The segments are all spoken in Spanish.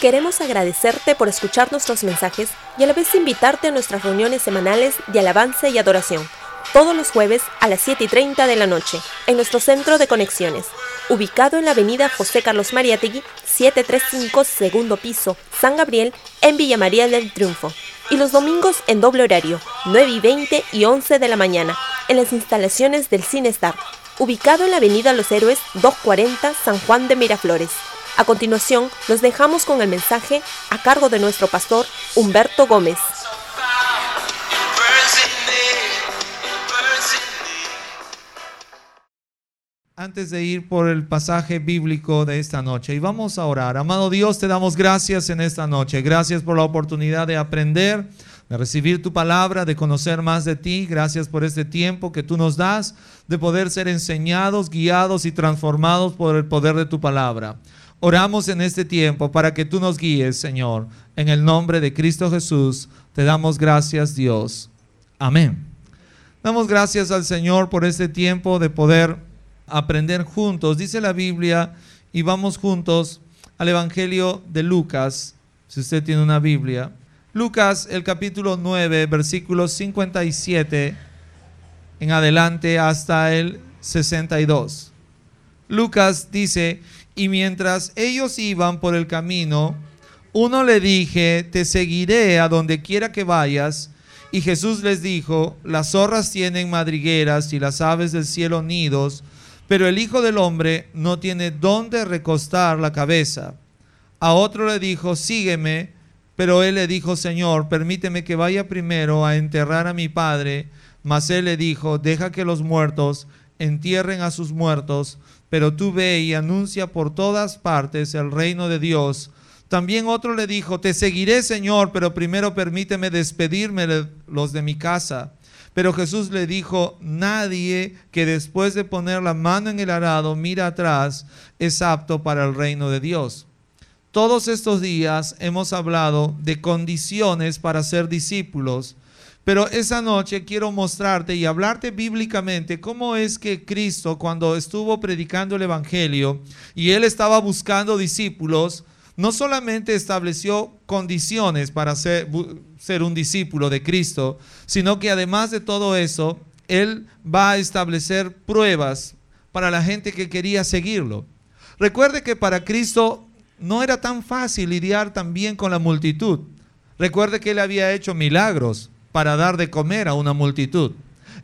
Queremos agradecerte por escuchar nuestros mensajes y a la vez invitarte a nuestras reuniones semanales de alabanza y adoración, todos los jueves a las 7 y 30 de la noche, en nuestro centro de conexiones, ubicado en la avenida José Carlos Mariategui, 735 segundo piso, San Gabriel, en Villa María del Triunfo. Y los domingos en doble horario, 9 y 20 y 11 de la mañana, en las instalaciones del Cine Star, ubicado en la avenida Los Héroes 240 San Juan de Miraflores. A continuación, los dejamos con el mensaje a cargo de nuestro pastor Humberto Gómez. Antes de ir por el pasaje bíblico de esta noche, y vamos a orar. Amado Dios, te damos gracias en esta noche. Gracias por la oportunidad de aprender, de recibir tu palabra, de conocer más de ti. Gracias por este tiempo que tú nos das, de poder ser enseñados, guiados y transformados por el poder de tu palabra. Oramos en este tiempo para que tú nos guíes, Señor. En el nombre de Cristo Jesús, te damos gracias, Dios. Amén. Damos gracias al Señor por este tiempo de poder aprender juntos. Dice la Biblia, y vamos juntos al Evangelio de Lucas, si usted tiene una Biblia. Lucas, el capítulo 9, versículos 57 en adelante hasta el 62. Lucas dice, y mientras ellos iban por el camino, uno le dije, te seguiré a donde quiera que vayas. Y Jesús les dijo, las zorras tienen madrigueras y las aves del cielo nidos, pero el Hijo del Hombre no tiene dónde recostar la cabeza. A otro le dijo, sígueme, pero él le dijo, Señor, permíteme que vaya primero a enterrar a mi Padre. Mas él le dijo, deja que los muertos entierren a sus muertos pero tú ve y anuncia por todas partes el reino de Dios. También otro le dijo, te seguiré Señor, pero primero permíteme despedirme de los de mi casa. Pero Jesús le dijo, nadie que después de poner la mano en el arado mira atrás es apto para el reino de Dios. Todos estos días hemos hablado de condiciones para ser discípulos pero esa noche quiero mostrarte y hablarte bíblicamente cómo es que Cristo cuando estuvo predicando el Evangelio y él estaba buscando discípulos, no solamente estableció condiciones para ser, un discípulo de Cristo, sino que además de todo eso, él va a establecer pruebas para la gente que quería seguirlo. Recuerde que para Cristo no era tan fácil lidiar también con la multitud. Recuerde que él había hecho milagros, para dar de comer a una multitud.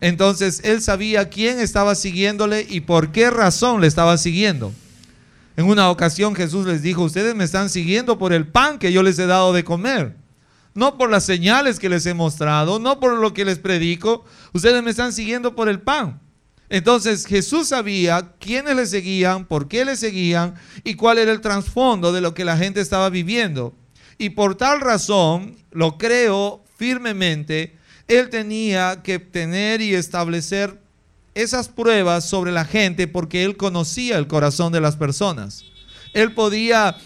Entonces él sabía quién estaba siguiéndole y por qué razón le estaba siguiendo. En una ocasión Jesús les dijo, ustedes me están siguiendo por el pan que yo les he dado de comer, no por las señales que les he mostrado, no por lo que les predico, ustedes me están siguiendo por el pan. Entonces Jesús sabía quiénes le seguían, por qué le seguían y cuál era el trasfondo de lo que la gente estaba viviendo. Y por tal razón, lo creo firmemente, él tenía que tener y establecer esas pruebas sobre la gente porque él conocía el corazón de las personas. Él podía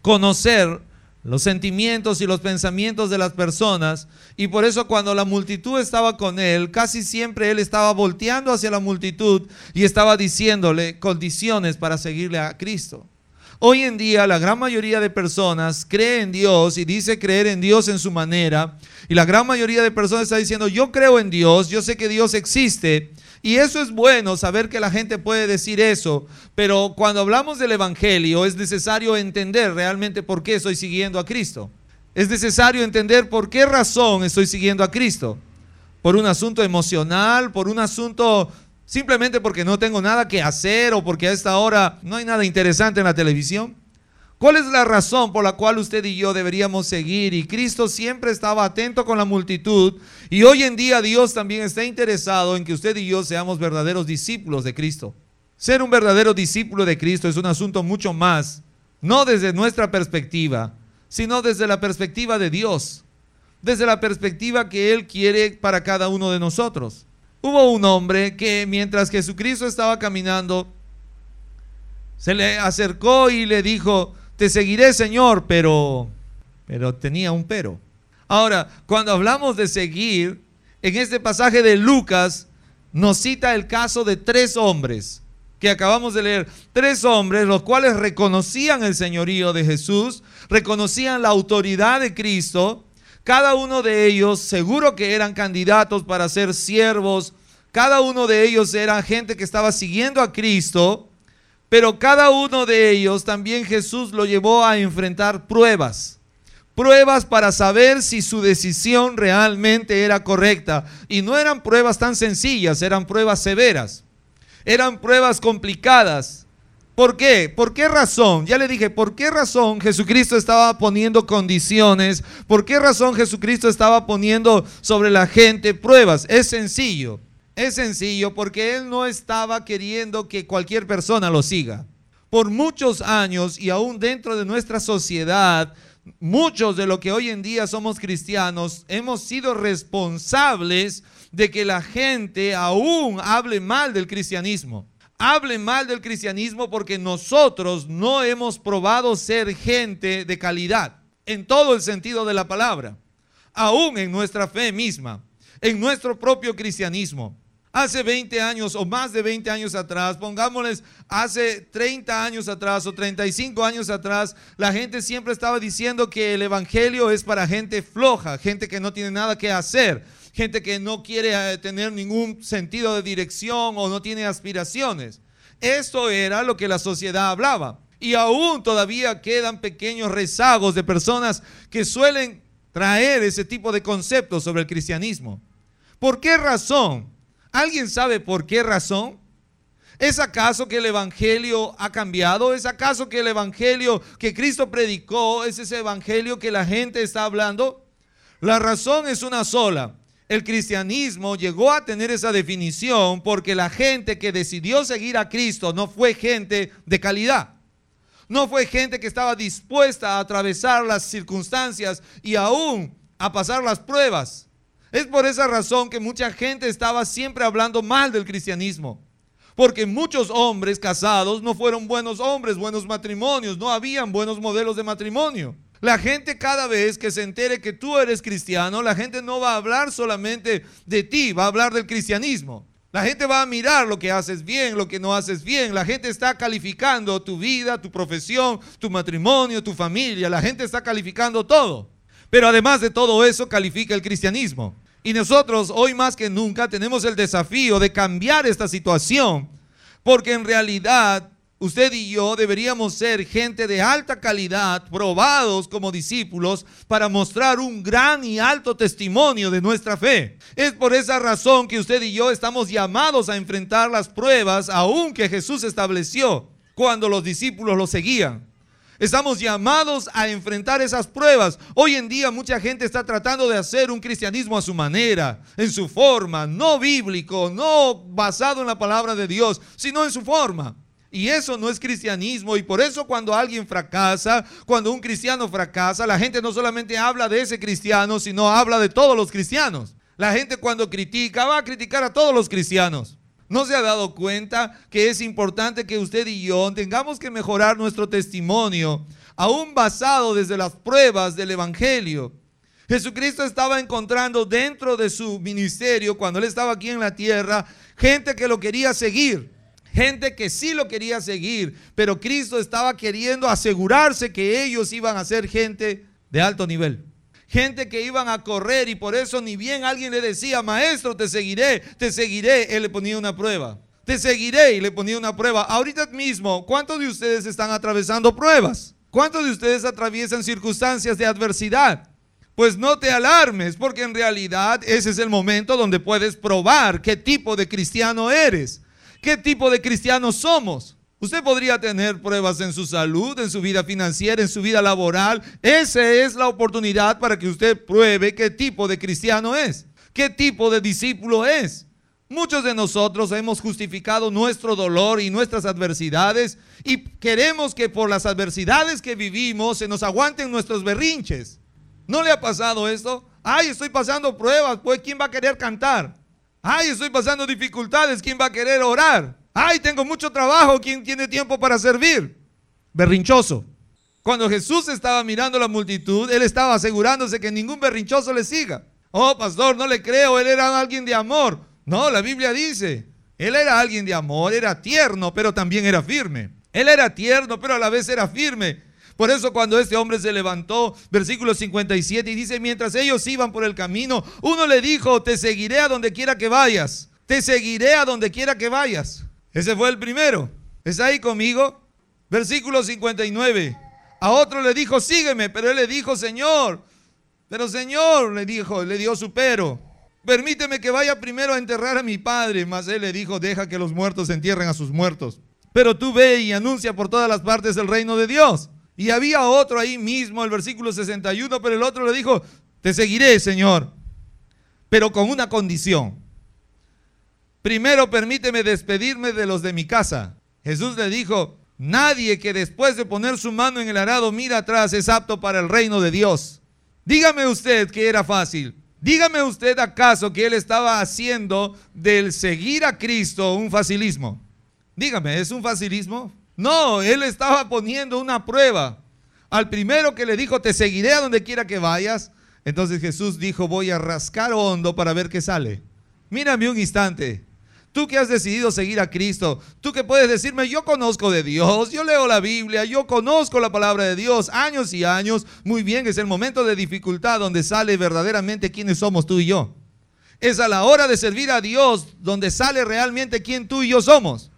conocer los sentimientos y los pensamientos de las personas y por eso cuando la multitud estaba con él, casi siempre él estaba volteando hacia la multitud y estaba diciéndole condiciones para seguirle a Cristo. Hoy en día la gran mayoría de personas cree en Dios y dice creer en Dios en su manera. Y la gran mayoría de personas está diciendo, yo creo en Dios, yo sé que Dios existe. Y eso es bueno, saber que la gente puede decir eso. Pero cuando hablamos del Evangelio es necesario entender realmente por qué estoy siguiendo a Cristo. Es necesario entender por qué razón estoy siguiendo a Cristo. Por un asunto emocional, por un asunto simplemente porque no tengo nada que hacer o porque a esta hora no hay nada interesante en la televisión? ¿Cuál es la razón por la cual usted y yo deberíamos seguir? Y Cristo siempre estaba atento con la multitud y hoy en día Dios también está interesado en que usted y yo seamos verdaderos discípulos de Cristo. Ser un verdadero discípulo de Cristo es un asunto mucho más, no desde nuestra perspectiva, sino desde la perspectiva de Dios, desde la perspectiva que Él quiere para cada uno de nosotros. Hubo un hombre que mientras Jesucristo estaba caminando, se le acercó y le dijo, te seguiré Señor, pero, pero tenía un pero. Ahora, cuando hablamos de seguir, en este pasaje de Lucas nos cita el caso de tres hombres que acabamos de leer. Tres hombres, los cuales reconocían el señorío de Jesús, reconocían la autoridad de Cristo. Cada uno de ellos seguro que eran candidatos para ser siervos. Cada uno de ellos era gente que estaba siguiendo a Cristo. Pero cada uno de ellos también Jesús lo llevó a enfrentar pruebas. Pruebas para saber si su decisión realmente era correcta. Y no eran pruebas tan sencillas, eran pruebas severas. Eran pruebas complicadas. ¿Por qué? ¿Por qué razón? Ya le dije, ¿por qué razón Jesucristo estaba poniendo condiciones? ¿Por qué razón Jesucristo estaba poniendo sobre la gente pruebas? Es sencillo. Es sencillo porque Él no estaba queriendo que cualquier persona lo siga. Por muchos años y aún dentro de nuestra sociedad, muchos de lo que hoy en día somos cristianos hemos sido responsables de que la gente aún hable mal del cristianismo. Hable mal del cristianismo porque nosotros no hemos probado ser gente de calidad en todo el sentido de la palabra, aún en nuestra fe misma, en nuestro propio cristianismo. Hace 20 años o más de 20 años atrás, pongámosles hace 30 años atrás o 35 años atrás, la gente siempre estaba diciendo que el Evangelio es para gente floja, gente que no tiene nada que hacer, gente que no quiere eh, tener ningún sentido de dirección o no tiene aspiraciones. Esto era lo que la sociedad hablaba. Y aún todavía quedan pequeños rezagos de personas que suelen traer ese tipo de conceptos sobre el cristianismo. ¿Por qué razón? ¿Alguien sabe por qué razón? ¿Es acaso que el Evangelio ha cambiado? ¿Es acaso que el Evangelio que Cristo predicó es ese Evangelio que la gente está hablando? La razón es una sola. El cristianismo llegó a tener esa definición porque la gente que decidió seguir a Cristo no fue gente de calidad. No fue gente que estaba dispuesta a atravesar las circunstancias y aún a pasar las pruebas. Es por esa razón que mucha gente estaba siempre hablando mal del cristianismo. Porque muchos hombres casados no fueron buenos hombres, buenos matrimonios, no habían buenos modelos de matrimonio. La gente cada vez que se entere que tú eres cristiano, la gente no va a hablar solamente de ti, va a hablar del cristianismo. La gente va a mirar lo que haces bien, lo que no haces bien. La gente está calificando tu vida, tu profesión, tu matrimonio, tu familia. La gente está calificando todo. Pero además de todo eso, califica el cristianismo. Y nosotros hoy más que nunca tenemos el desafío de cambiar esta situación, porque en realidad usted y yo deberíamos ser gente de alta calidad, probados como discípulos, para mostrar un gran y alto testimonio de nuestra fe. Es por esa razón que usted y yo estamos llamados a enfrentar las pruebas, aun que Jesús estableció cuando los discípulos lo seguían. Estamos llamados a enfrentar esas pruebas. Hoy en día mucha gente está tratando de hacer un cristianismo a su manera, en su forma, no bíblico, no basado en la palabra de Dios, sino en su forma. Y eso no es cristianismo. Y por eso cuando alguien fracasa, cuando un cristiano fracasa, la gente no solamente habla de ese cristiano, sino habla de todos los cristianos. La gente cuando critica va a criticar a todos los cristianos. ¿No se ha dado cuenta que es importante que usted y yo tengamos que mejorar nuestro testimonio, aún basado desde las pruebas del Evangelio? Jesucristo estaba encontrando dentro de su ministerio, cuando él estaba aquí en la tierra, gente que lo quería seguir, gente que sí lo quería seguir, pero Cristo estaba queriendo asegurarse que ellos iban a ser gente de alto nivel gente que iban a correr y por eso ni bien alguien le decía, maestro, te seguiré, te seguiré, él le ponía una prueba. Te seguiré y le ponía una prueba. Ahorita mismo, ¿cuántos de ustedes están atravesando pruebas? ¿Cuántos de ustedes atraviesan circunstancias de adversidad? Pues no te alarmes, porque en realidad ese es el momento donde puedes probar qué tipo de cristiano eres, qué tipo de cristiano somos. Usted podría tener pruebas en su salud, en su vida financiera, en su vida laboral. Esa es la oportunidad para que usted pruebe qué tipo de cristiano es, qué tipo de discípulo es. Muchos de nosotros hemos justificado nuestro dolor y nuestras adversidades y queremos que por las adversidades que vivimos se nos aguanten nuestros berrinches. ¿No le ha pasado esto? Ay, estoy pasando pruebas, pues ¿quién va a querer cantar? Ay, estoy pasando dificultades, ¿quién va a querer orar? Ay, tengo mucho trabajo, ¿quién tiene tiempo para servir? Berrinchoso. Cuando Jesús estaba mirando la multitud, él estaba asegurándose que ningún berrinchoso le siga. Oh, pastor, no le creo, él era alguien de amor. No, la Biblia dice, Él era alguien de amor, era tierno, pero también era firme. Él era tierno, pero a la vez era firme. Por eso cuando este hombre se levantó, versículo 57, y dice, mientras ellos iban por el camino, uno le dijo, te seguiré a donde quiera que vayas, te seguiré a donde quiera que vayas. Ese fue el primero. ¿Está ahí conmigo? Versículo 59. A otro le dijo, sígueme, pero él le dijo, Señor, pero Señor, le dijo, le dio su pero. Permíteme que vaya primero a enterrar a mi padre. Mas él le dijo, deja que los muertos entierren a sus muertos. Pero tú ve y anuncia por todas las partes el reino de Dios. Y había otro ahí mismo, el versículo 61, pero el otro le dijo, te seguiré, Señor, pero con una condición. Primero permíteme despedirme de los de mi casa. Jesús le dijo, nadie que después de poner su mano en el arado mira atrás es apto para el reino de Dios. Dígame usted que era fácil. Dígame usted acaso que él estaba haciendo del seguir a Cristo un facilismo. Dígame, ¿es un facilismo? No, él estaba poniendo una prueba. Al primero que le dijo, te seguiré a donde quiera que vayas. Entonces Jesús dijo, voy a rascar hondo para ver qué sale. Mírame un instante. Tú que has decidido seguir a Cristo, tú que puedes decirme, yo conozco de Dios, yo leo la Biblia, yo conozco la palabra de Dios años y años. Muy bien, es el momento de dificultad donde sale verdaderamente quiénes somos tú y yo. Es a la hora de servir a Dios donde sale realmente quién tú y yo somos.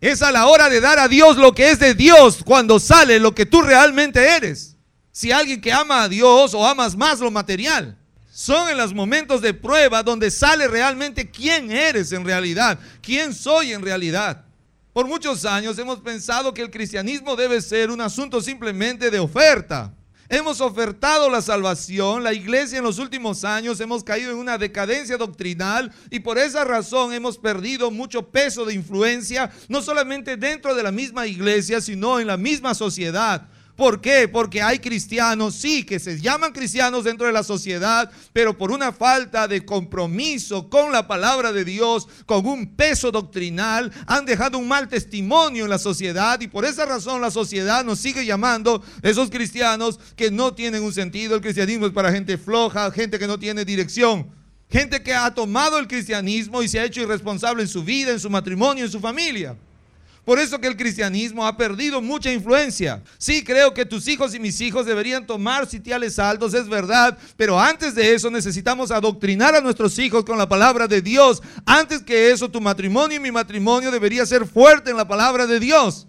Es a la hora de dar a Dios lo que es de Dios cuando sale lo que tú realmente eres. Si alguien que ama a Dios o amas más lo material, son en los momentos de prueba donde sale realmente quién eres en realidad, quién soy en realidad. Por muchos años hemos pensado que el cristianismo debe ser un asunto simplemente de oferta. Hemos ofertado la salvación, la iglesia en los últimos años hemos caído en una decadencia doctrinal y por esa razón hemos perdido mucho peso de influencia, no solamente dentro de la misma iglesia, sino en la misma sociedad. ¿Por qué? Porque hay cristianos, sí, que se llaman cristianos dentro de la sociedad, pero por una falta de compromiso con la palabra de Dios, con un peso doctrinal, han dejado un mal testimonio en la sociedad y por esa razón la sociedad nos sigue llamando esos cristianos que no tienen un sentido. El cristianismo es para gente floja, gente que no tiene dirección. Gente que ha tomado el cristianismo y se ha hecho irresponsable en su vida, en su matrimonio, en su familia. Por eso que el cristianismo ha perdido mucha influencia. Sí, creo que tus hijos y mis hijos deberían tomar sitiales altos, es verdad, pero antes de eso necesitamos adoctrinar a nuestros hijos con la palabra de Dios. Antes que eso, tu matrimonio y mi matrimonio debería ser fuerte en la palabra de Dios.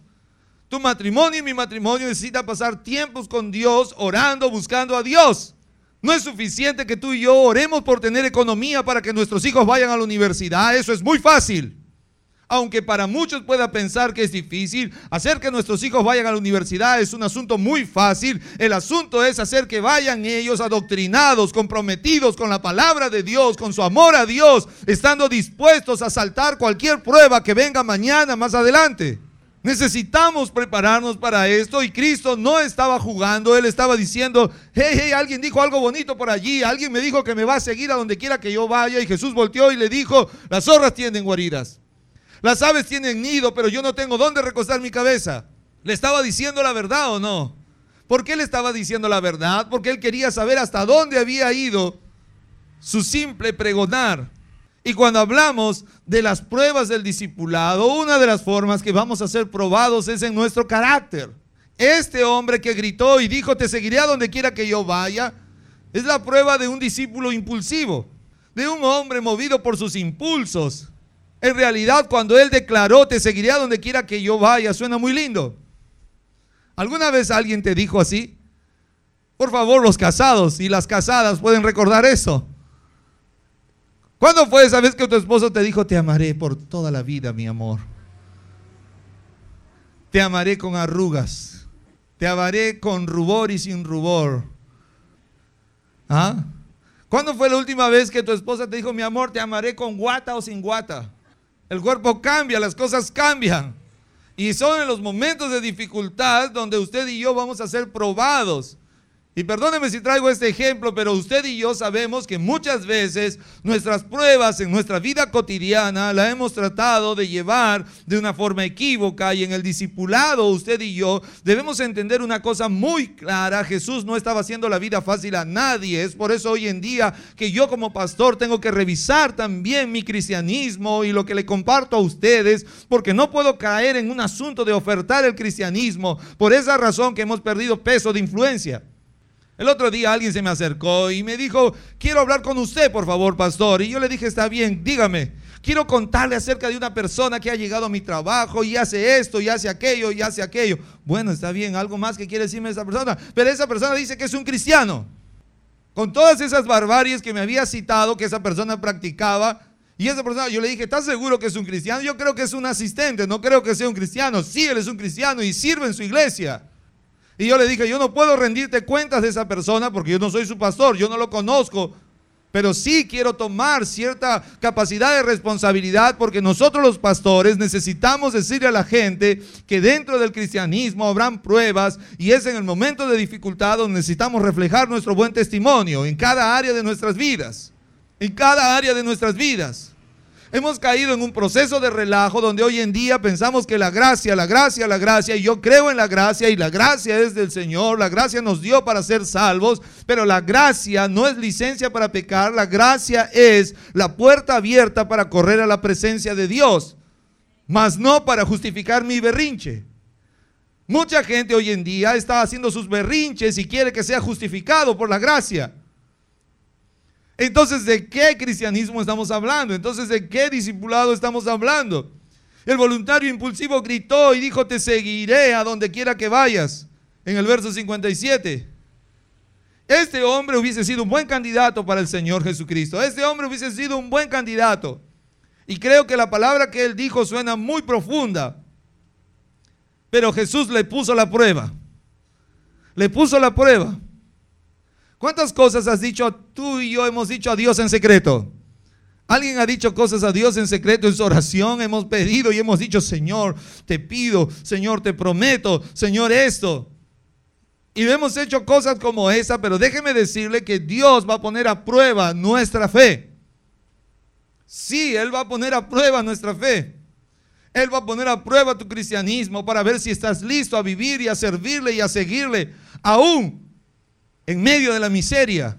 Tu matrimonio y mi matrimonio necesita pasar tiempos con Dios, orando, buscando a Dios. No es suficiente que tú y yo oremos por tener economía para que nuestros hijos vayan a la universidad. Eso es muy fácil aunque para muchos pueda pensar que es difícil, hacer que nuestros hijos vayan a la universidad es un asunto muy fácil. El asunto es hacer que vayan ellos adoctrinados, comprometidos con la palabra de Dios, con su amor a Dios, estando dispuestos a saltar cualquier prueba que venga mañana, más adelante. Necesitamos prepararnos para esto y Cristo no estaba jugando, Él estaba diciendo, hey, hey, alguien dijo algo bonito por allí, alguien me dijo que me va a seguir a donde quiera que yo vaya y Jesús volteó y le dijo, las zorras tienen guaridas, las aves tienen nido, pero yo no tengo dónde recostar mi cabeza. ¿Le estaba diciendo la verdad o no? ¿Por qué le estaba diciendo la verdad? Porque él quería saber hasta dónde había ido su simple pregonar. Y cuando hablamos de las pruebas del discipulado, una de las formas que vamos a ser probados es en nuestro carácter. Este hombre que gritó y dijo, te seguiré a donde quiera que yo vaya, es la prueba de un discípulo impulsivo, de un hombre movido por sus impulsos. En realidad, cuando Él declaró, te seguiré donde quiera que yo vaya, suena muy lindo. ¿Alguna vez alguien te dijo así? Por favor, los casados y las casadas pueden recordar eso. ¿Cuándo fue esa vez que tu esposo te dijo, te amaré por toda la vida, mi amor? Te amaré con arrugas. Te amaré con rubor y sin rubor. ¿Ah? ¿Cuándo fue la última vez que tu esposa te dijo, mi amor, te amaré con guata o sin guata? El cuerpo cambia, las cosas cambian. Y son en los momentos de dificultad donde usted y yo vamos a ser probados. Y perdóneme si traigo este ejemplo, pero usted y yo sabemos que muchas veces nuestras pruebas en nuestra vida cotidiana la hemos tratado de llevar de una forma equívoca y en el discipulado usted y yo debemos entender una cosa muy clara. Jesús no estaba haciendo la vida fácil a nadie. Es por eso hoy en día que yo como pastor tengo que revisar también mi cristianismo y lo que le comparto a ustedes, porque no puedo caer en un asunto de ofertar el cristianismo por esa razón que hemos perdido peso de influencia. El otro día alguien se me acercó y me dijo, quiero hablar con usted, por favor, pastor. Y yo le dije, está bien, dígame. Quiero contarle acerca de una persona que ha llegado a mi trabajo y hace esto y hace aquello y hace aquello. Bueno, está bien, algo más que quiere decirme esa persona. Pero esa persona dice que es un cristiano. Con todas esas barbaries que me había citado que esa persona practicaba. Y esa persona, yo le dije, ¿estás seguro que es un cristiano? Yo creo que es un asistente, no creo que sea un cristiano. Sí, él es un cristiano y sirve en su iglesia. Y yo le dije, yo no puedo rendirte cuentas de esa persona porque yo no soy su pastor, yo no lo conozco. Pero sí quiero tomar cierta capacidad de responsabilidad porque nosotros los pastores necesitamos decirle a la gente que dentro del cristianismo habrán pruebas y es en el momento de dificultad donde necesitamos reflejar nuestro buen testimonio en cada área de nuestras vidas. En cada área de nuestras vidas. Hemos caído en un proceso de relajo donde hoy en día pensamos que la gracia, la gracia, la gracia, y yo creo en la gracia y la gracia es del Señor, la gracia nos dio para ser salvos, pero la gracia no es licencia para pecar, la gracia es la puerta abierta para correr a la presencia de Dios, mas no para justificar mi berrinche. Mucha gente hoy en día está haciendo sus berrinches y quiere que sea justificado por la gracia. Entonces, ¿de qué cristianismo estamos hablando? Entonces, ¿de qué discipulado estamos hablando? El voluntario impulsivo gritó y dijo, te seguiré a donde quiera que vayas, en el verso 57. Este hombre hubiese sido un buen candidato para el Señor Jesucristo. Este hombre hubiese sido un buen candidato. Y creo que la palabra que él dijo suena muy profunda. Pero Jesús le puso la prueba. Le puso la prueba. ¿Cuántas cosas has dicho tú y yo hemos dicho a Dios en secreto? ¿Alguien ha dicho cosas a Dios en secreto en su oración? Hemos pedido y hemos dicho, Señor, te pido, Señor, te prometo, Señor, esto. Y hemos hecho cosas como esa, pero déjeme decirle que Dios va a poner a prueba nuestra fe. Sí, Él va a poner a prueba nuestra fe. Él va a poner a prueba tu cristianismo para ver si estás listo a vivir y a servirle y a seguirle, aún en medio de la miseria.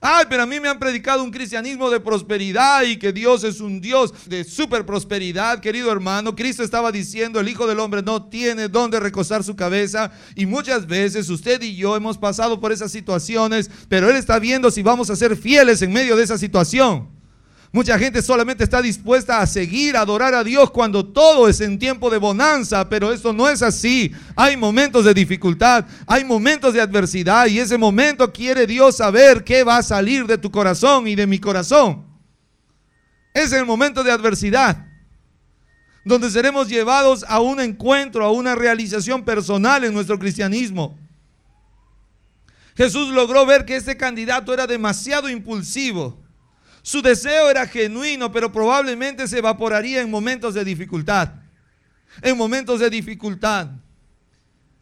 Ay, pero a mí me han predicado un cristianismo de prosperidad y que Dios es un Dios de super prosperidad, querido hermano. Cristo estaba diciendo, el Hijo del Hombre no tiene dónde recostar su cabeza. Y muchas veces usted y yo hemos pasado por esas situaciones, pero Él está viendo si vamos a ser fieles en medio de esa situación. Mucha gente solamente está dispuesta a seguir, a adorar a Dios cuando todo es en tiempo de bonanza, pero esto no es así. Hay momentos de dificultad, hay momentos de adversidad y ese momento quiere Dios saber qué va a salir de tu corazón y de mi corazón. Es el momento de adversidad, donde seremos llevados a un encuentro, a una realización personal en nuestro cristianismo. Jesús logró ver que este candidato era demasiado impulsivo su deseo era genuino, pero probablemente se evaporaría en momentos de dificultad. En momentos de dificultad.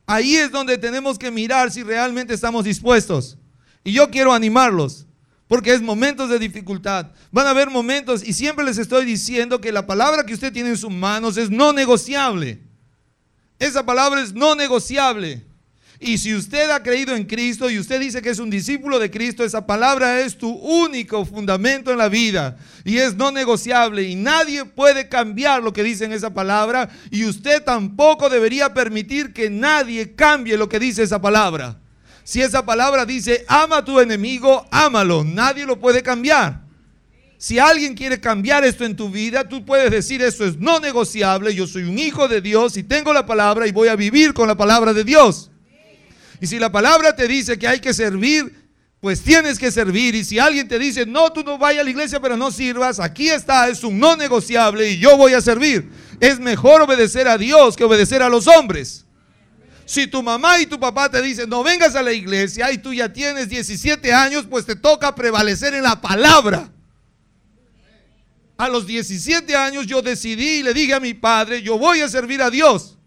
Ahí es donde tenemos que mirar si realmente estamos dispuestos. Y yo quiero animarlos, porque es momentos de dificultad. Van a haber momentos, y siempre les estoy diciendo que la palabra que usted tiene en sus manos es no negociable. Esa palabra es no negociable. Y si usted ha creído en Cristo y usted dice que es un discípulo de Cristo, esa palabra es tu único fundamento en la vida y es no negociable y nadie puede cambiar lo que dice en esa palabra y usted tampoco debería permitir que nadie cambie lo que dice esa palabra. Si esa palabra dice ama a tu enemigo, ámalo, nadie lo puede cambiar. Si alguien quiere cambiar esto en tu vida, tú puedes decir eso es no negociable, yo soy un hijo de Dios y tengo la palabra y voy a vivir con la palabra de Dios. Y si la palabra te dice que hay que servir, pues tienes que servir. Y si alguien te dice, no, tú no vayas a la iglesia, pero no sirvas, aquí está, es un no negociable y yo voy a servir. Es mejor obedecer a Dios que obedecer a los hombres. Si tu mamá y tu papá te dicen, no vengas a la iglesia y tú ya tienes 17 años, pues te toca prevalecer en la palabra. A los 17 años yo decidí y le dije a mi padre, yo voy a servir a Dios.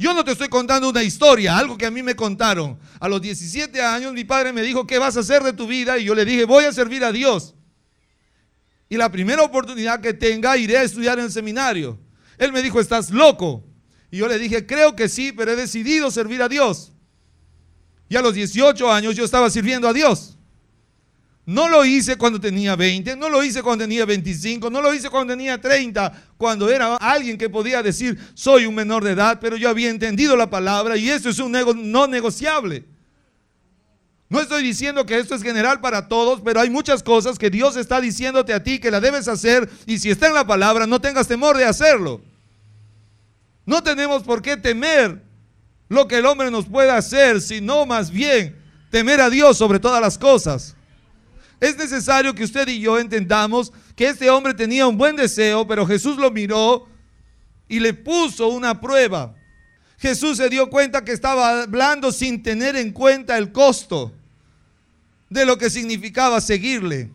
Yo no te estoy contando una historia, algo que a mí me contaron. A los 17 años mi padre me dijo, ¿qué vas a hacer de tu vida? Y yo le dije, voy a servir a Dios. Y la primera oportunidad que tenga, iré a estudiar en el seminario. Él me dijo, estás loco. Y yo le dije, creo que sí, pero he decidido servir a Dios. Y a los 18 años yo estaba sirviendo a Dios. No lo hice cuando tenía 20, no lo hice cuando tenía 25, no lo hice cuando tenía 30, cuando era alguien que podía decir, soy un menor de edad, pero yo había entendido la palabra y eso es un no negociable. No estoy diciendo que esto es general para todos, pero hay muchas cosas que Dios está diciéndote a ti que la debes hacer y si está en la palabra, no tengas temor de hacerlo. No tenemos por qué temer lo que el hombre nos pueda hacer, sino más bien temer a Dios sobre todas las cosas. Es necesario que usted y yo entendamos que este hombre tenía un buen deseo, pero Jesús lo miró y le puso una prueba. Jesús se dio cuenta que estaba hablando sin tener en cuenta el costo de lo que significaba seguirle.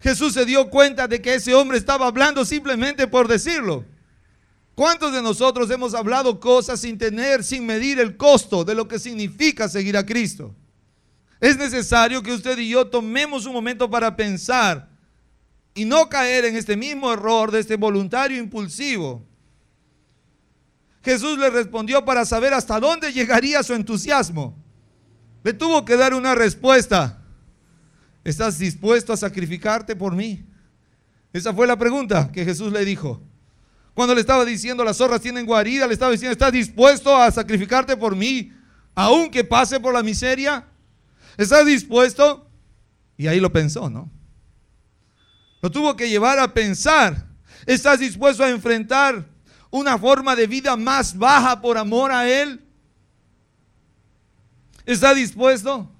Jesús se dio cuenta de que ese hombre estaba hablando simplemente por decirlo. ¿Cuántos de nosotros hemos hablado cosas sin tener, sin medir el costo de lo que significa seguir a Cristo? Es necesario que usted y yo tomemos un momento para pensar y no caer en este mismo error de este voluntario impulsivo. Jesús le respondió para saber hasta dónde llegaría su entusiasmo. Le tuvo que dar una respuesta. ¿Estás dispuesto a sacrificarte por mí? Esa fue la pregunta que Jesús le dijo. Cuando le estaba diciendo las zorras tienen guarida, le estaba diciendo, ¿estás dispuesto a sacrificarte por mí, aunque pase por la miseria? ¿Estás dispuesto? Y ahí lo pensó, ¿no? Lo tuvo que llevar a pensar. ¿Estás dispuesto a enfrentar una forma de vida más baja por amor a Él? ¿Está dispuesto?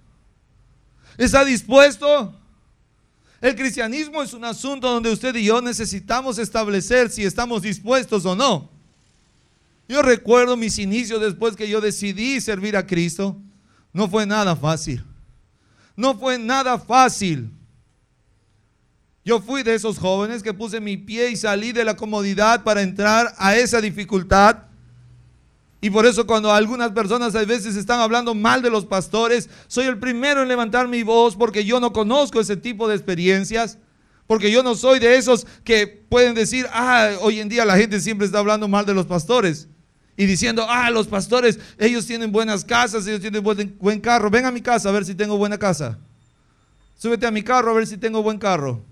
¿Está dispuesto? El cristianismo es un asunto donde usted y yo necesitamos establecer si estamos dispuestos o no. Yo recuerdo mis inicios después que yo decidí servir a Cristo. No fue nada fácil. No fue nada fácil. Yo fui de esos jóvenes que puse mi pie y salí de la comodidad para entrar a esa dificultad. Y por eso cuando algunas personas a veces están hablando mal de los pastores, soy el primero en levantar mi voz porque yo no conozco ese tipo de experiencias. Porque yo no soy de esos que pueden decir, ah, hoy en día la gente siempre está hablando mal de los pastores y diciendo, ah, los pastores, ellos tienen buenas casas, ellos tienen buen, carro, ven a mi casa a ver si tengo buena casa. Súbete a mi carro a ver si tengo buen carro.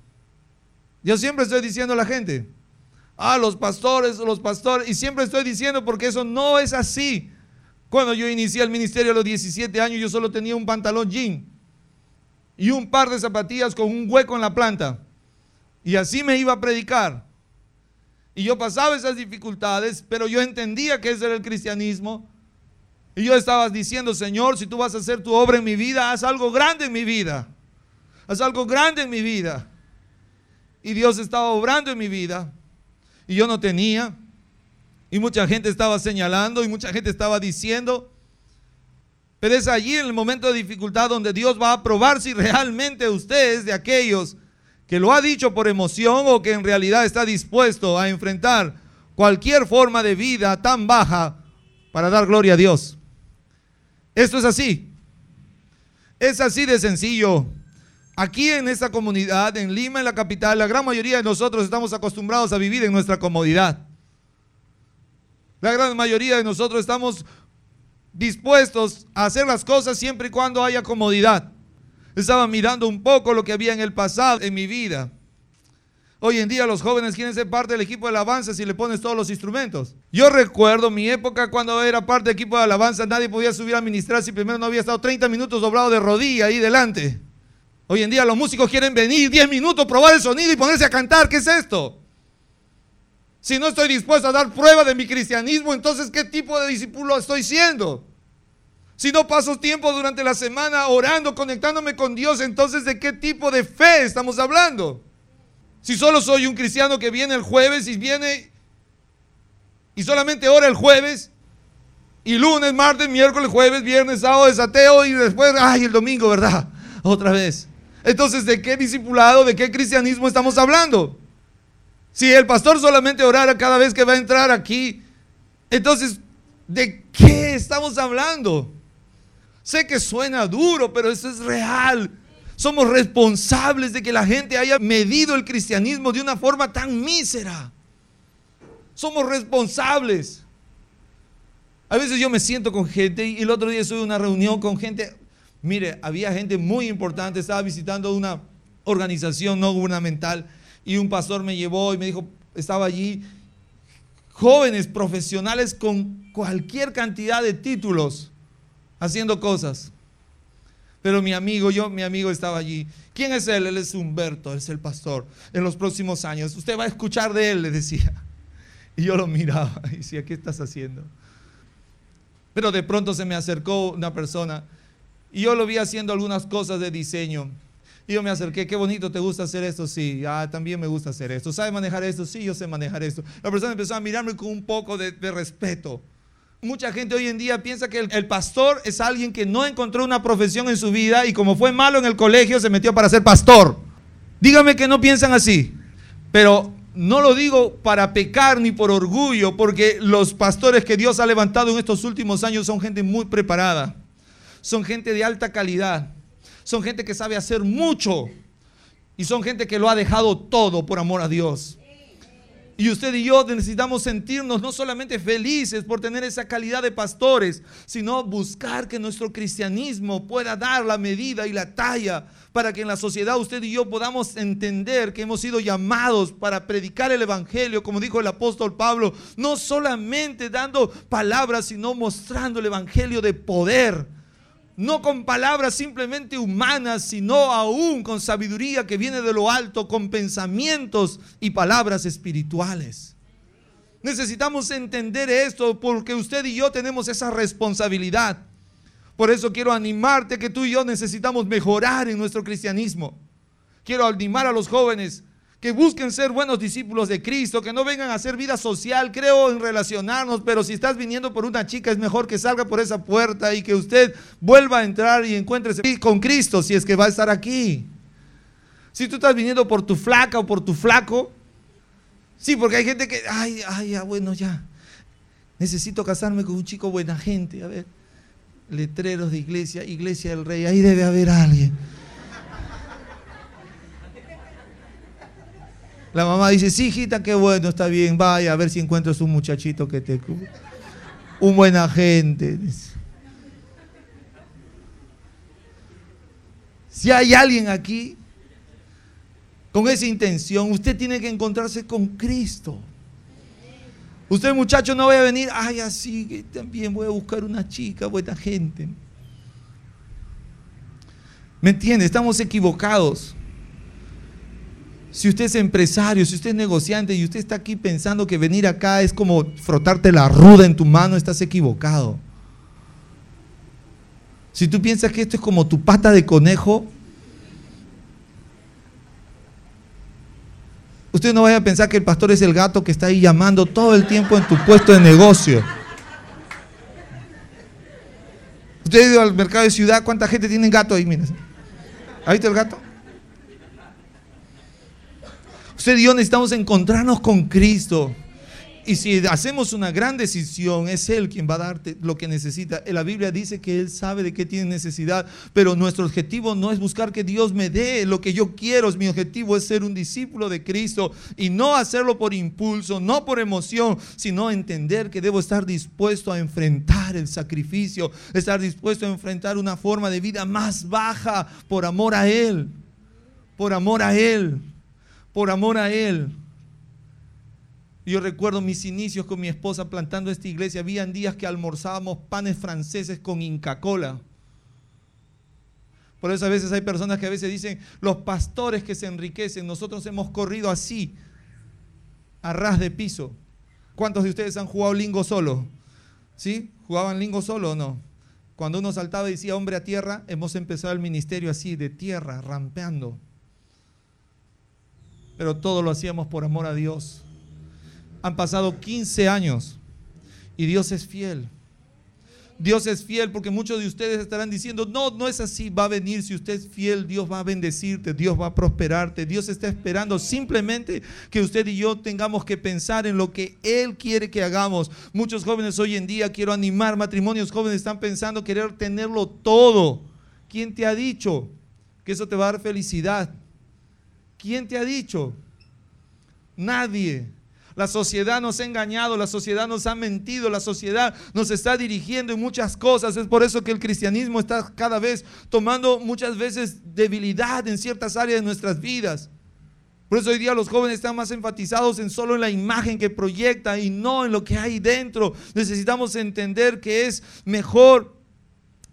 Yo siempre estoy diciendo a la gente, ah, los pastores, los pastores, y siempre estoy diciendo porque eso no es así. Cuando yo inicié el ministerio a los 17 años, yo solo tenía un pantalón jean y un par de zapatillas con un hueco en la planta. Y así me iba a predicar. Y yo pasaba esas dificultades, pero yo entendía que ese era el cristianismo. Y yo estaba diciendo, Señor, si tú vas a hacer tu obra en mi vida, haz algo grande en mi vida. Haz algo grande en mi vida. Y Dios estaba obrando en mi vida. Y yo no tenía. Y mucha gente estaba señalando y mucha gente estaba diciendo. Pero es allí en el momento de dificultad donde Dios va a probar si realmente usted es de aquellos que lo ha dicho por emoción o que en realidad está dispuesto a enfrentar cualquier forma de vida tan baja para dar gloria a Dios. Esto es así. Es así de sencillo. Aquí en esta comunidad, en Lima, en la capital, la gran mayoría de nosotros estamos acostumbrados a vivir en nuestra comodidad. La gran mayoría de nosotros estamos dispuestos a hacer las cosas siempre y cuando haya comodidad. Estaba mirando un poco lo que había en el pasado, en mi vida. Hoy en día los jóvenes quieren ser parte del equipo de alabanza si le pones todos los instrumentos. Yo recuerdo mi época cuando era parte del equipo de alabanza, nadie podía subir a ministrar si primero no había estado 30 minutos doblado de rodilla ahí delante. Hoy en día los músicos quieren venir 10 minutos, probar el sonido y ponerse a cantar. ¿Qué es esto? Si no estoy dispuesto a dar prueba de mi cristianismo, entonces ¿qué tipo de discípulo estoy siendo? Si no paso tiempo durante la semana orando, conectándome con Dios, entonces ¿de qué tipo de fe estamos hablando? Si solo soy un cristiano que viene el jueves y viene y solamente ora el jueves, y lunes, martes, miércoles, jueves, viernes, sábado es ateo y después, ay, el domingo, ¿verdad? Otra vez. Entonces, ¿de qué discipulado, de qué cristianismo estamos hablando? Si el pastor solamente orara cada vez que va a entrar aquí, entonces ¿De qué estamos hablando? Sé que suena duro, pero eso es real. Somos responsables de que la gente haya medido el cristianismo de una forma tan mísera. Somos responsables. A veces yo me siento con gente y el otro día estuve en una reunión con gente. Mire, había gente muy importante, estaba visitando una organización no gubernamental y un pastor me llevó y me dijo, estaba allí jóvenes profesionales con cualquier cantidad de títulos haciendo cosas. Pero mi amigo, yo, mi amigo estaba allí. ¿Quién es él? Él es Humberto, él es el pastor. En los próximos años, usted va a escuchar de él, le decía. Y yo lo miraba y decía, ¿qué estás haciendo? Pero de pronto se me acercó una persona y yo lo vi haciendo algunas cosas de diseño. Y yo me acerqué, qué bonito, ¿te gusta hacer esto? Sí, ah, también me gusta hacer esto. ¿Sabe manejar esto? Sí, yo sé manejar esto. La persona empezó a mirarme con un poco de, respeto. Mucha gente hoy en día piensa que el, pastor es alguien que no encontró una profesión en su vida y como fue malo en el colegio se metió para ser pastor. Dígame que no piensan así. Pero no lo digo para pecar ni por orgullo, porque los pastores que Dios ha levantado en estos últimos años son gente muy preparada. Son gente de alta calidad son gente que sabe hacer mucho y son gente que lo ha dejado todo por amor a Dios. Y usted y yo necesitamos sentirnos no solamente felices por tener esa calidad de pastores, sino buscar que nuestro cristianismo pueda dar la medida y la talla para que en la sociedad usted y yo podamos entender que hemos sido llamados para predicar el Evangelio, como dijo el apóstol Pablo, no solamente dando palabras, sino mostrando el Evangelio de poder no con palabras simplemente humanas, sino aún con sabiduría que viene de lo alto, con pensamientos y palabras espirituales. Necesitamos entender esto porque usted y yo tenemos esa responsabilidad. Por eso quiero animarte que tú y yo necesitamos mejorar en nuestro cristianismo. Quiero animar a los jóvenes que busquen ser buenos discípulos de Cristo, que no vengan a hacer vida social, creo en relacionarnos, pero si estás viniendo por una chica es mejor que salga por esa puerta y que usted vuelva a entrar y encuentre con Cristo si es que va a estar aquí. Si tú estás viniendo por tu flaca o por tu flaco, sí, porque hay gente que, ay, ay, ya, bueno, ya, necesito casarme con un chico buena gente, a ver, letreros de iglesia, iglesia del rey, ahí debe haber alguien. La mamá dice, sí, hijita, qué bueno, está bien, vaya a ver si encuentras un muchachito que te... Un buen agente. Si hay alguien aquí con esa intención, usted tiene que encontrarse con Cristo. Usted muchacho no vaya a venir, ay, así que también voy a buscar una chica, buena gente. ¿Me entiende? Estamos equivocados. Si usted es empresario, si usted es negociante y usted está aquí pensando que venir acá es como frotarte la ruda en tu mano, estás equivocado. Si tú piensas que esto es como tu pata de conejo, usted no vaya a pensar que el pastor es el gato que está ahí llamando todo el tiempo en tu puesto de negocio. Usted ha ido al mercado de ciudad, ¿cuánta gente tiene gato ahí? Mira. ¿Ha visto el gato? Usted y yo necesitamos encontrarnos con Cristo. Y si hacemos una gran decisión, es Él quien va a darte lo que necesita. La Biblia dice que Él sabe de qué tiene necesidad, pero nuestro objetivo no es buscar que Dios me dé lo que yo quiero. Mi objetivo es ser un discípulo de Cristo y no hacerlo por impulso, no por emoción, sino entender que debo estar dispuesto a enfrentar el sacrificio, estar dispuesto a enfrentar una forma de vida más baja por amor a Él, por amor a Él por amor a Él. Yo recuerdo mis inicios con mi esposa plantando esta iglesia. Habían días que almorzábamos panes franceses con Inca Cola. Por eso a veces hay personas que a veces dicen, los pastores que se enriquecen, nosotros hemos corrido así, a ras de piso. ¿Cuántos de ustedes han jugado lingo solo? ¿Sí? ¿Jugaban lingo solo o no? Cuando uno saltaba y decía hombre a tierra, hemos empezado el ministerio así, de tierra, rampeando pero todo lo hacíamos por amor a Dios. Han pasado 15 años y Dios es fiel. Dios es fiel porque muchos de ustedes estarán diciendo, no, no es así, va a venir, si usted es fiel, Dios va a bendecirte, Dios va a prosperarte, Dios está esperando simplemente que usted y yo tengamos que pensar en lo que Él quiere que hagamos. Muchos jóvenes hoy en día, quiero animar, matrimonios jóvenes están pensando querer tenerlo todo. ¿Quién te ha dicho que eso te va a dar felicidad? ¿Quién te ha dicho? Nadie. La sociedad nos ha engañado, la sociedad nos ha mentido, la sociedad nos está dirigiendo en muchas cosas. Es por eso que el cristianismo está cada vez tomando muchas veces debilidad en ciertas áreas de nuestras vidas. Por eso hoy día los jóvenes están más enfatizados en solo en la imagen que proyecta y no en lo que hay dentro. Necesitamos entender que es mejor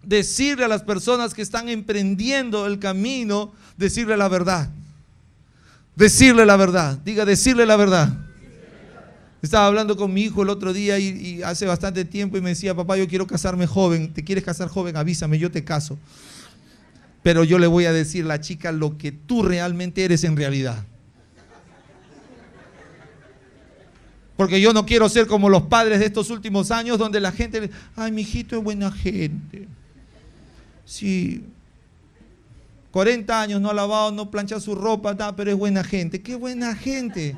decirle a las personas que están emprendiendo el camino, decirle la verdad. Decirle la verdad. Diga, decirle la verdad. Estaba hablando con mi hijo el otro día y, hace bastante tiempo y me decía, papá, yo quiero casarme joven. ¿Te quieres casar joven? Avísame, yo te caso. Pero yo le voy a decir a la chica lo que tú realmente eres en realidad. Porque yo no quiero ser como los padres de estos últimos años donde la gente, ay, mi hijito es buena gente. Sí, 40 años no ha lavado, no plancha su ropa, pero es buena gente. ¿Qué buena gente?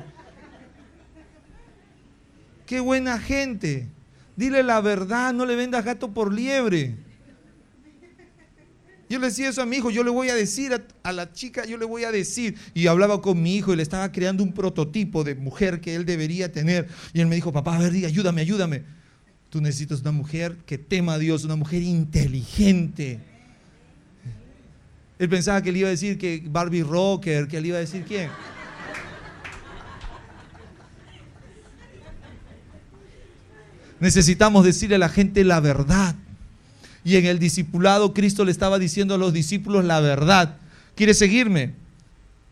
Qué buena gente. Dile la verdad, no le vendas gato por liebre. Yo le decía eso a mi hijo, yo le voy a decir a, la chica, yo le voy a decir. Y hablaba con mi hijo y le estaba creando un prototipo de mujer que él debería tener. Y él me dijo, papá, a ver, ayúdame, ayúdame. Tú necesitas una mujer que tema a Dios, una mujer inteligente. Él pensaba que le iba a decir que Barbie Rocker, que le iba a decir quién. Necesitamos decirle a la gente la verdad. Y en el discipulado Cristo le estaba diciendo a los discípulos la verdad. ¿Quieres seguirme?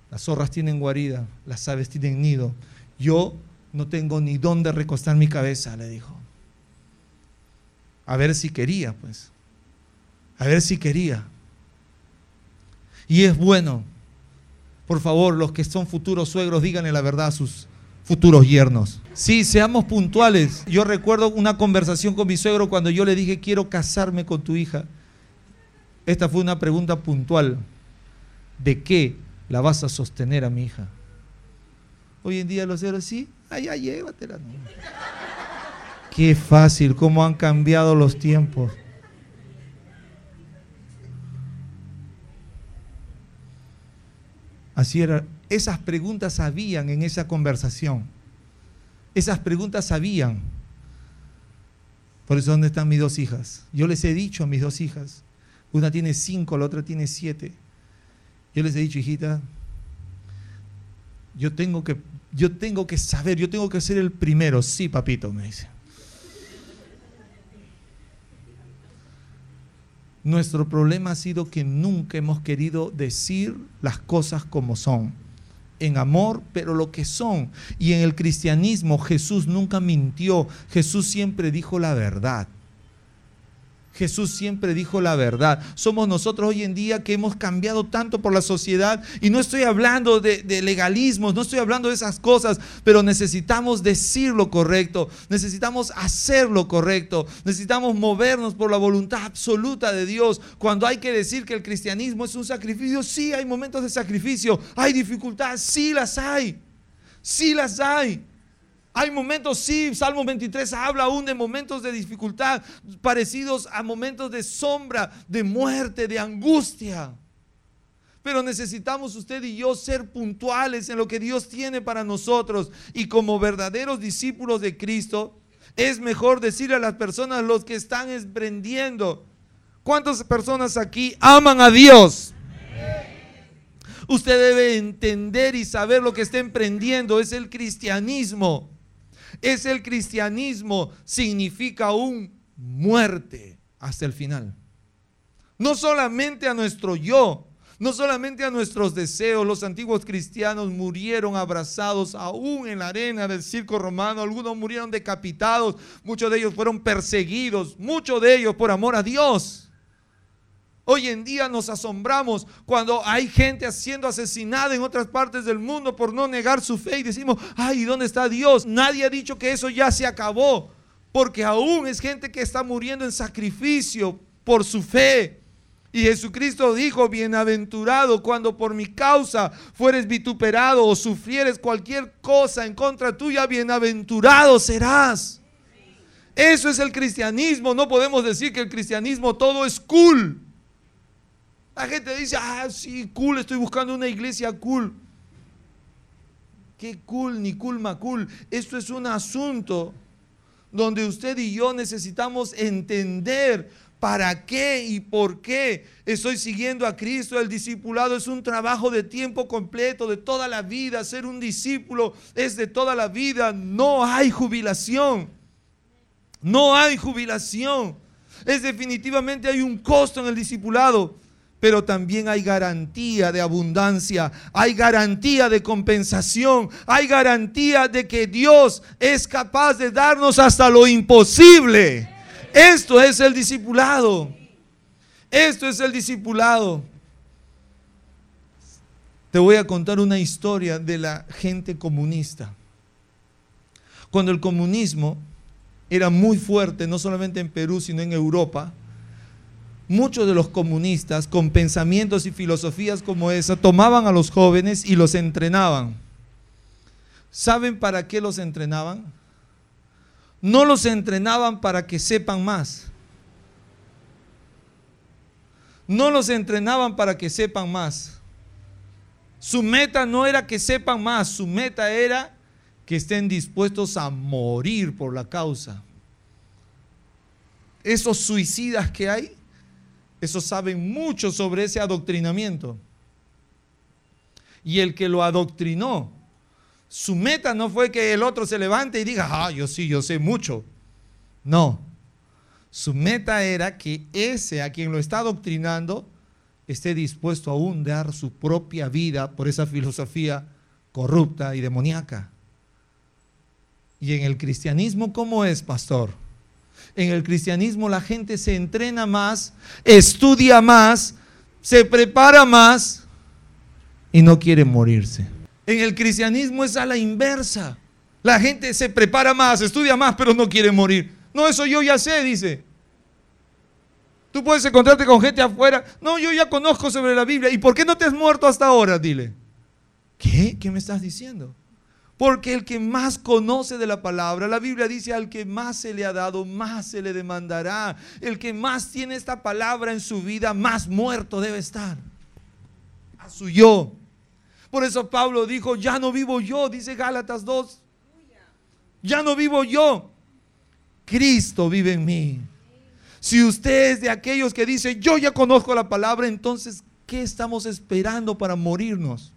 Las zorras tienen guarida, las aves tienen nido. Yo no tengo ni dónde recostar mi cabeza, le dijo. A ver si quería, pues. A ver si quería. Y es bueno. Por favor, los que son futuros suegros, díganle la verdad a sus futuros yernos. Sí, seamos puntuales. Yo recuerdo una conversación con mi suegro cuando yo le dije, quiero casarme con tu hija. Esta fue una pregunta puntual. ¿De qué la vas a sostener a mi hija? Hoy en día los suegros, sí, allá llévatela. Qué fácil, cómo han cambiado los tiempos. Así era. Esas preguntas habían en esa conversación. Esas preguntas habían. Por eso, ¿dónde están mis dos hijas? Yo les he dicho a mis dos hijas. Una tiene cinco, la otra tiene siete. Yo les he dicho, hijita, yo tengo que, yo tengo que saber, yo tengo que ser el primero. Sí, papito, me dice. Nuestro problema ha sido que nunca hemos querido decir las cosas como son. En amor, pero lo que son. Y en el cristianismo Jesús nunca mintió. Jesús siempre dijo la verdad. Jesús siempre dijo la verdad. Somos nosotros hoy en día que hemos cambiado tanto por la sociedad y no estoy hablando de, legalismos, no estoy hablando de esas cosas, pero necesitamos decir lo correcto, necesitamos hacer lo correcto, necesitamos movernos por la voluntad absoluta de Dios. Cuando hay que decir que el cristianismo es un sacrificio, sí hay momentos de sacrificio, hay dificultades, sí las hay, sí las hay. Hay momentos, sí, Salmo 23 habla aún de momentos de dificultad parecidos a momentos de sombra, de muerte, de angustia. Pero necesitamos usted y yo ser puntuales en lo que Dios tiene para nosotros. Y como verdaderos discípulos de Cristo, es mejor decirle a las personas, los que están emprendiendo, ¿cuántas personas aquí aman a Dios? Usted debe entender y saber lo que está emprendiendo, es el cristianismo es el cristianismo, significa un muerte hasta el final. No solamente a nuestro yo, no solamente a nuestros deseos, los antiguos cristianos murieron abrazados aún en la arena del circo romano, algunos murieron decapitados, muchos de ellos fueron perseguidos, muchos de ellos por amor a Dios. Hoy en día nos asombramos cuando hay gente siendo asesinada en otras partes del mundo por no negar su fe y decimos, ay, ¿dónde está Dios? Nadie ha dicho que eso ya se acabó. porque aún es gente que está muriendo en sacrificio por su fe. Y Jesucristo dijo, bienaventurado cuando por mi causa fueres vituperado o sufrieres cualquier cosa en contra tuya, bienaventurado serás. Eso es el cristianismo. No podemos decir que el cristianismo todo es cool. La gente dice, ah, sí, cool, estoy buscando una iglesia cool. Qué cool, ni cool, cool. Esto es un asunto donde usted y yo necesitamos entender para qué y por qué estoy siguiendo a Cristo. El discipulado es un trabajo de tiempo completo, de toda la vida. Ser un discípulo es de toda la vida. No hay jubilación. No hay jubilación. Es definitivamente hay un costo en el discipulado pero también hay garantía de abundancia, hay garantía de compensación, hay garantía de que Dios es capaz de darnos hasta lo imposible. Esto es el discipulado. Esto es el discipulado. Te voy a contar una historia de la gente comunista. Cuando el comunismo era muy fuerte, no solamente en Perú, sino en Europa, muchos de los comunistas con pensamientos y filosofías como esa tomaban a los jóvenes y los entrenaban. ¿Saben para qué los entrenaban? No los entrenaban para que sepan más. No los entrenaban para que sepan más. Su meta no era que sepan más, su meta era que estén dispuestos a morir por la causa. Esos suicidas que hay, esos saben mucho sobre ese adoctrinamiento. Y el que lo adoctrinó, su meta no fue que el otro se levante y diga, ah, yo sí, yo sé mucho. No. Su meta era que ese a quien lo está adoctrinando esté dispuesto a dar su propia vida por esa filosofía corrupta y demoníaca. Y en el cristianismo, ¿cómo es, pastor? En el cristianismo la gente se entrena más, estudia más, se prepara más y no quiere morirse. En el cristianismo es a la inversa. La gente se prepara más, estudia más, pero no quiere morir. No, eso yo ya sé, dice. Tú puedes encontrarte con gente afuera. No, yo ya conozco sobre la Biblia. ¿Y por qué no te has muerto hasta ahora? Dile. ¿Qué? ¿Qué me estás diciendo? Porque el que más conoce de la palabra, la Biblia dice, al que más se le ha dado, más se le demandará. El que más tiene esta palabra en su vida, más muerto debe estar. A su yo. Por eso Pablo dijo, ya no vivo yo, dice Gálatas 2. Ya no vivo yo. Cristo vive en mí. Si usted es de aquellos que dicen, yo ya conozco la palabra, entonces, ¿qué estamos esperando para morirnos?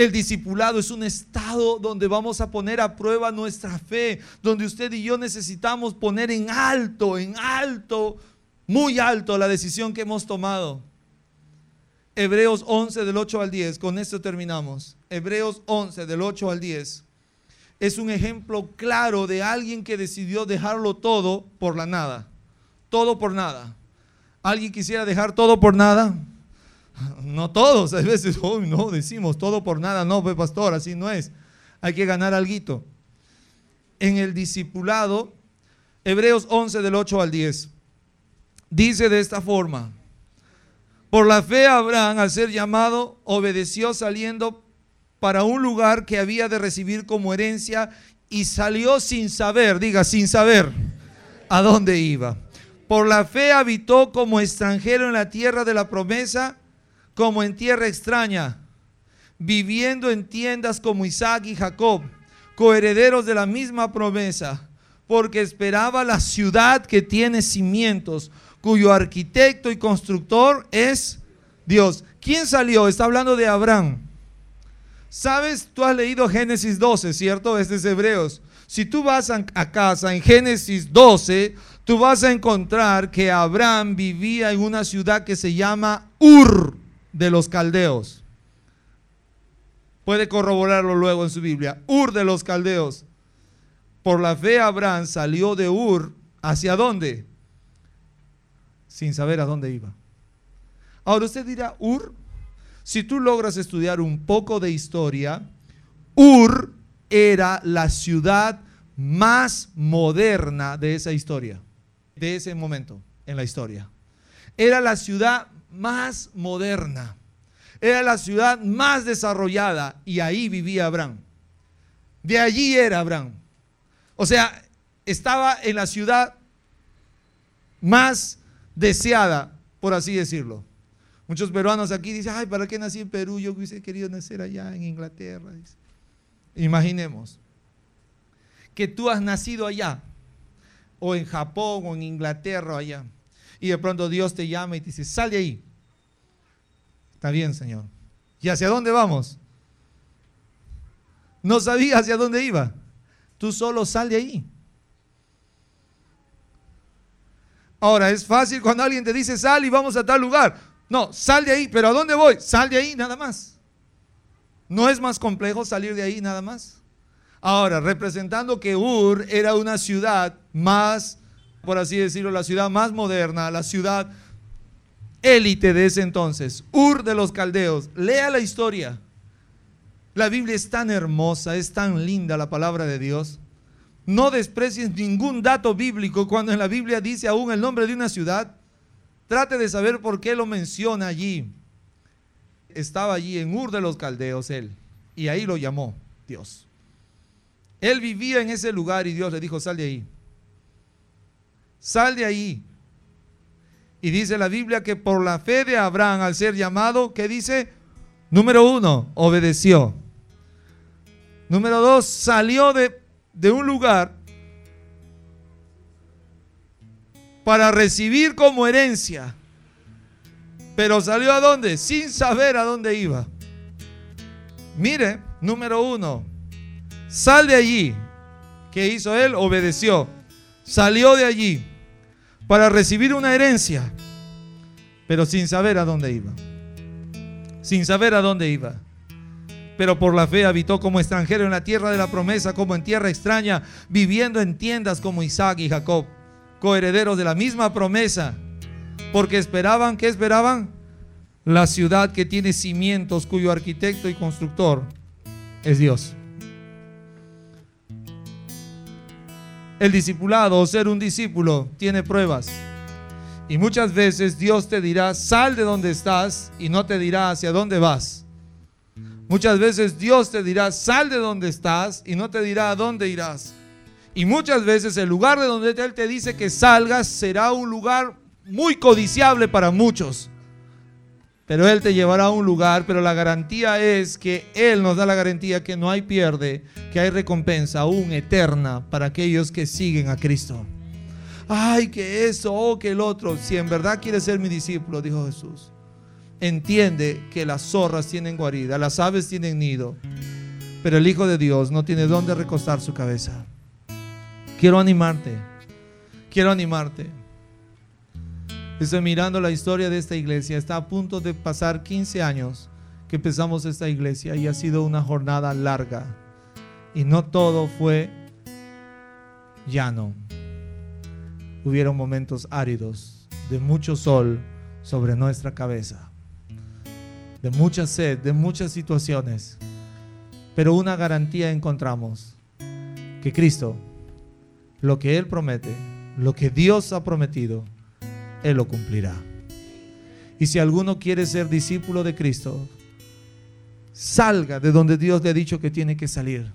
El discipulado es un estado donde vamos a poner a prueba nuestra fe, donde usted y yo necesitamos poner en alto, en alto, muy alto la decisión que hemos tomado. Hebreos 11 del 8 al 10, con esto terminamos. Hebreos 11 del 8 al 10 es un ejemplo claro de alguien que decidió dejarlo todo por la nada. Todo por nada. ¿Alguien quisiera dejar todo por nada? No todos, a veces, no, decimos todo por nada, no, pues pastor, así no es. Hay que ganar algo. En el discipulado, Hebreos 11 del 8 al 10, dice de esta forma, por la fe Abraham, al ser llamado, obedeció saliendo para un lugar que había de recibir como herencia y salió sin saber, diga, sin saber a dónde iba. Por la fe habitó como extranjero en la tierra de la promesa como en tierra extraña, viviendo en tiendas como Isaac y Jacob, coherederos de la misma promesa, porque esperaba la ciudad que tiene cimientos, cuyo arquitecto y constructor es Dios. ¿Quién salió? Está hablando de Abraham. ¿Sabes? Tú has leído Génesis 12, ¿cierto? Este es Hebreos. Si tú vas a casa en Génesis 12, tú vas a encontrar que Abraham vivía en una ciudad que se llama Ur de los caldeos. Puede corroborarlo luego en su Biblia. Ur de los caldeos. Por la fe Abraham salió de Ur hacia dónde? Sin saber a dónde iba. Ahora usted dirá, Ur, si tú logras estudiar un poco de historia, Ur era la ciudad más moderna de esa historia, de ese momento en la historia. Era la ciudad más moderna, era la ciudad más desarrollada y ahí vivía Abraham. De allí era Abraham. O sea, estaba en la ciudad más deseada, por así decirlo. Muchos peruanos aquí dicen, ay, ¿para qué nací en Perú? Yo hubiese querido nacer allá en Inglaterra. Imaginemos que tú has nacido allá, o en Japón, o en Inglaterra, o allá, y de pronto Dios te llama y te dice, sal de ahí. Está bien, Señor. ¿Y hacia dónde vamos? No sabía hacia dónde iba. Tú solo sal de ahí. Ahora, es fácil cuando alguien te dice sal y vamos a tal lugar. No, sal de ahí, pero ¿a dónde voy? Sal de ahí nada más. ¿No es más complejo salir de ahí nada más? Ahora, representando que Ur era una ciudad más, por así decirlo, la ciudad más moderna, la ciudad élite de ese entonces, Ur de los caldeos. Lea la historia. La Biblia es tan hermosa, es tan linda la palabra de Dios. No desprecies ningún dato bíblico cuando en la Biblia dice aún el nombre de una ciudad. Trate de saber por qué lo menciona allí. Estaba allí en Ur de los Caldeos él y ahí lo llamó Dios. Él vivía en ese lugar y Dios le dijo, sal de ahí. Sal de ahí. Y dice la Biblia que por la fe de Abraham al ser llamado, ¿qué dice? Número uno, obedeció. Número dos, salió de de un lugar para recibir como herencia. Pero salió a dónde? Sin saber a dónde iba. Mire, número uno, sal de allí. ¿Qué hizo él? Obedeció. Salió de allí para recibir una herencia, pero sin saber a dónde iba. Sin saber a dónde iba pero por la fe habitó como extranjero en la tierra de la promesa, como en tierra extraña, viviendo en tiendas como Isaac y Jacob, coherederos de la misma promesa, porque esperaban, ¿qué esperaban? La ciudad que tiene cimientos, cuyo arquitecto y constructor es Dios. El discipulado o ser un discípulo tiene pruebas. Y muchas veces Dios te dirá, sal de donde estás y no te dirá hacia dónde vas. Muchas veces Dios te dirá, sal de donde estás y no te dirá a dónde irás. Y muchas veces el lugar de donde Él te dice que salgas será un lugar muy codiciable para muchos. Pero Él te llevará a un lugar, pero la garantía es que Él nos da la garantía que no hay pierde, que hay recompensa aún eterna para aquellos que siguen a Cristo. Ay, que eso o oh, que el otro. Si en verdad quieres ser mi discípulo, dijo Jesús entiende que las zorras tienen guarida, las aves tienen nido, pero el Hijo de Dios no tiene dónde recostar su cabeza. Quiero animarte, quiero animarte. Estoy mirando la historia de esta iglesia, está a punto de pasar 15 años que empezamos esta iglesia y ha sido una jornada larga y no todo fue llano. Hubieron momentos áridos de mucho sol sobre nuestra cabeza de mucha sed, de muchas situaciones. Pero una garantía encontramos, que Cristo, lo que Él promete, lo que Dios ha prometido, Él lo cumplirá. Y si alguno quiere ser discípulo de Cristo, salga de donde Dios le ha dicho que tiene que salir.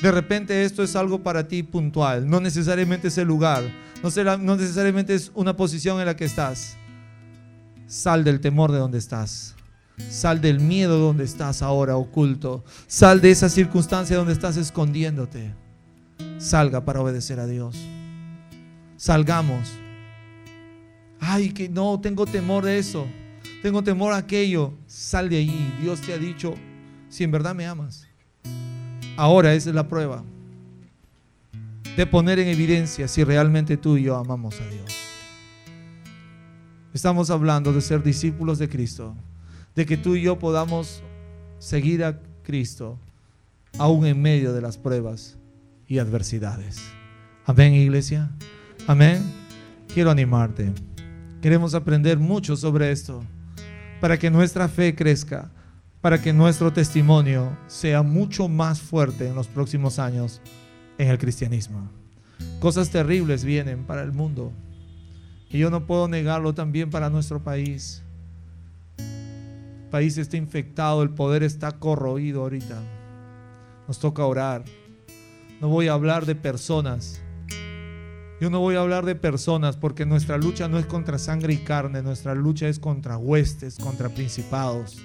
De repente esto es algo para ti puntual, no necesariamente es el lugar, no, no necesariamente es una posición en la que estás. Sal del temor de donde estás. Sal del miedo donde estás ahora oculto. Sal de esa circunstancia donde estás escondiéndote. Salga para obedecer a Dios. Salgamos. Ay, que no, tengo temor de eso. Tengo temor a aquello. Sal de allí. Dios te ha dicho, si en verdad me amas. Ahora esa es la prueba de poner en evidencia si realmente tú y yo amamos a Dios. Estamos hablando de ser discípulos de Cristo de que tú y yo podamos seguir a Cristo aún en medio de las pruebas y adversidades. Amén, iglesia. Amén. Quiero animarte. Queremos aprender mucho sobre esto para que nuestra fe crezca, para que nuestro testimonio sea mucho más fuerte en los próximos años en el cristianismo. Cosas terribles vienen para el mundo. Y yo no puedo negarlo también para nuestro país. El país está infectado, el poder está corroído ahorita. Nos toca orar. No voy a hablar de personas. Yo no voy a hablar de personas porque nuestra lucha no es contra sangre y carne, nuestra lucha es contra huestes, contra principados.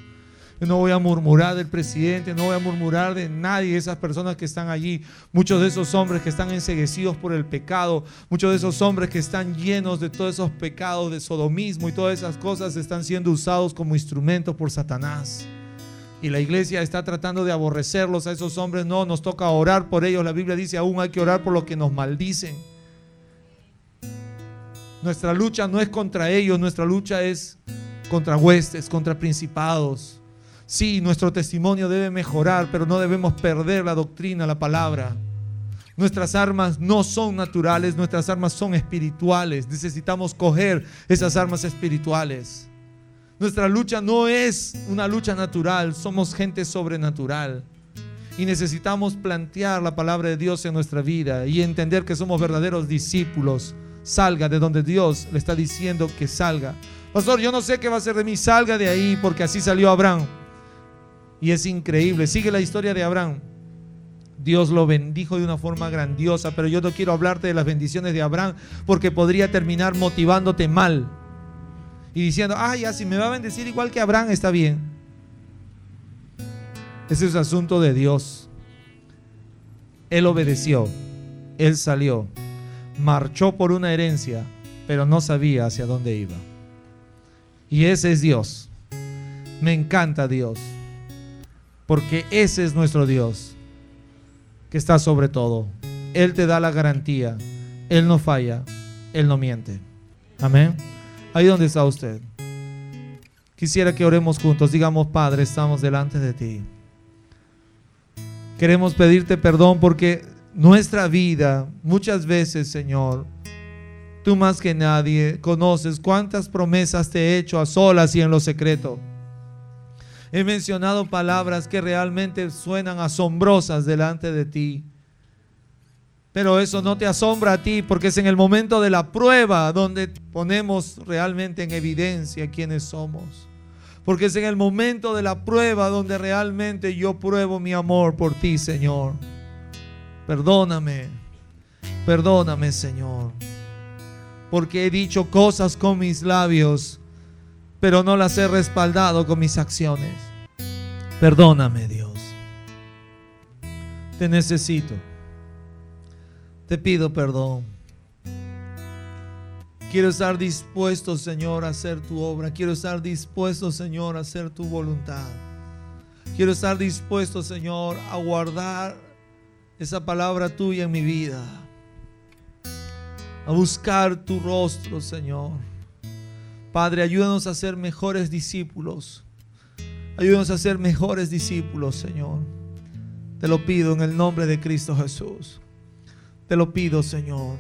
Yo no voy a murmurar del presidente, no voy a murmurar de nadie, esas personas que están allí, muchos de esos hombres que están enseguecidos por el pecado, muchos de esos hombres que están llenos de todos esos pecados de sodomismo y todas esas cosas están siendo usados como instrumentos por Satanás. Y la iglesia está tratando de aborrecerlos a esos hombres. No, nos toca orar por ellos. La Biblia dice, aún hay que orar por los que nos maldicen. Nuestra lucha no es contra ellos, nuestra lucha es contra huestes, contra principados. Sí, nuestro testimonio debe mejorar, pero no debemos perder la doctrina, la palabra. Nuestras armas no son naturales, nuestras armas son espirituales. Necesitamos coger esas armas espirituales. Nuestra lucha no es una lucha natural, somos gente sobrenatural. Y necesitamos plantear la palabra de Dios en nuestra vida y entender que somos verdaderos discípulos salga de donde Dios le está diciendo que salga. Pastor, yo no sé qué va a ser de mí, salga de ahí porque así salió Abraham. Y es increíble, sigue la historia de Abraham. Dios lo bendijo de una forma grandiosa, pero yo no quiero hablarte de las bendiciones de Abraham porque podría terminar motivándote mal y diciendo, ah, ya, si me va a bendecir igual que Abraham, está bien. Ese es asunto de Dios. Él obedeció, él salió marchó por una herencia, pero no sabía hacia dónde iba. Y ese es Dios. Me encanta Dios, porque ese es nuestro Dios, que está sobre todo. Él te da la garantía, Él no falla, Él no miente. Amén. Ahí donde está usted. Quisiera que oremos juntos. Digamos, Padre, estamos delante de ti. Queremos pedirte perdón porque nuestra vida, muchas veces, Señor, tú más que nadie conoces cuántas promesas te he hecho a solas y en lo secreto. He mencionado palabras que realmente suenan asombrosas delante de ti. Pero eso no te asombra a ti porque es en el momento de la prueba donde ponemos realmente en evidencia quiénes somos. Porque es en el momento de la prueba donde realmente yo pruebo mi amor por ti, Señor. Perdóname, perdóname Señor, porque he dicho cosas con mis labios, pero no las he respaldado con mis acciones. Perdóname Dios. Te necesito. Te pido perdón. Quiero estar dispuesto, Señor, a hacer tu obra. Quiero estar dispuesto, Señor, a hacer tu voluntad. Quiero estar dispuesto, Señor, a guardar esa palabra tuya en mi vida. A buscar tu rostro, Señor. Padre, ayúdanos a ser mejores discípulos. Ayúdanos a ser mejores discípulos, Señor. Te lo pido en el nombre de Cristo Jesús. Te lo pido, Señor.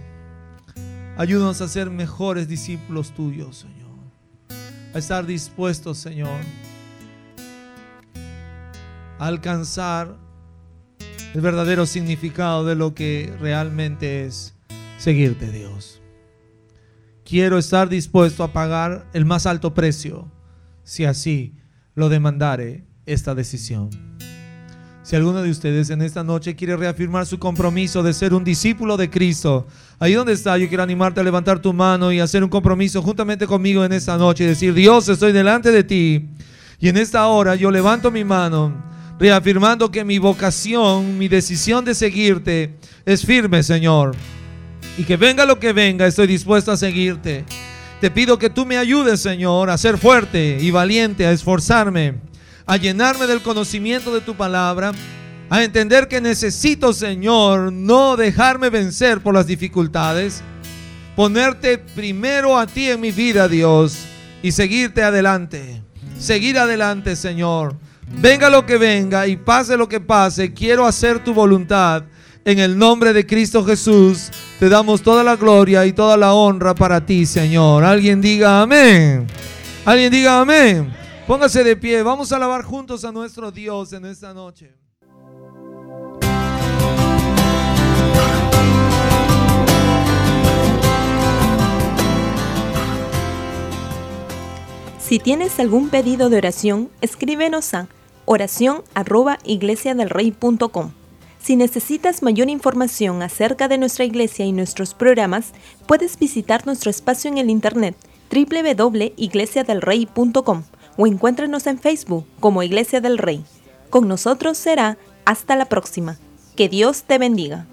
Ayúdanos a ser mejores discípulos tuyos, Señor. A estar dispuestos, Señor, a alcanzar el verdadero significado de lo que realmente es seguirte, Dios. Quiero estar dispuesto a pagar el más alto precio, si así lo demandare esta decisión. Si alguno de ustedes en esta noche quiere reafirmar su compromiso de ser un discípulo de Cristo, ahí donde está, yo quiero animarte a levantar tu mano y hacer un compromiso juntamente conmigo en esta noche y decir, Dios, estoy delante de ti. Y en esta hora yo levanto mi mano reafirmando que mi vocación, mi decisión de seguirte es firme, Señor. Y que venga lo que venga, estoy dispuesto a seguirte. Te pido que tú me ayudes, Señor, a ser fuerte y valiente, a esforzarme, a llenarme del conocimiento de tu palabra, a entender que necesito, Señor, no dejarme vencer por las dificultades, ponerte primero a ti en mi vida, Dios, y seguirte adelante. Seguir adelante, Señor Venga lo que venga y pase lo que pase, quiero hacer tu voluntad. En el nombre de Cristo Jesús, te damos toda la gloria y toda la honra para ti, Señor. Alguien diga amén. Alguien diga amén. Póngase de pie. Vamos a alabar juntos a nuestro Dios en esta noche. Si tienes algún pedido de oración, escríbenos a oración Si necesitas mayor información acerca de nuestra iglesia y nuestros programas, puedes visitar nuestro espacio en el internet www.iglesiadelrey.com o encuéntranos en Facebook como Iglesia del Rey. Con nosotros será hasta la próxima. Que Dios te bendiga.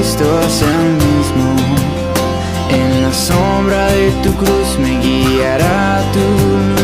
Jesucristo es el mismo. En la sombra de tu cruz me guiará tu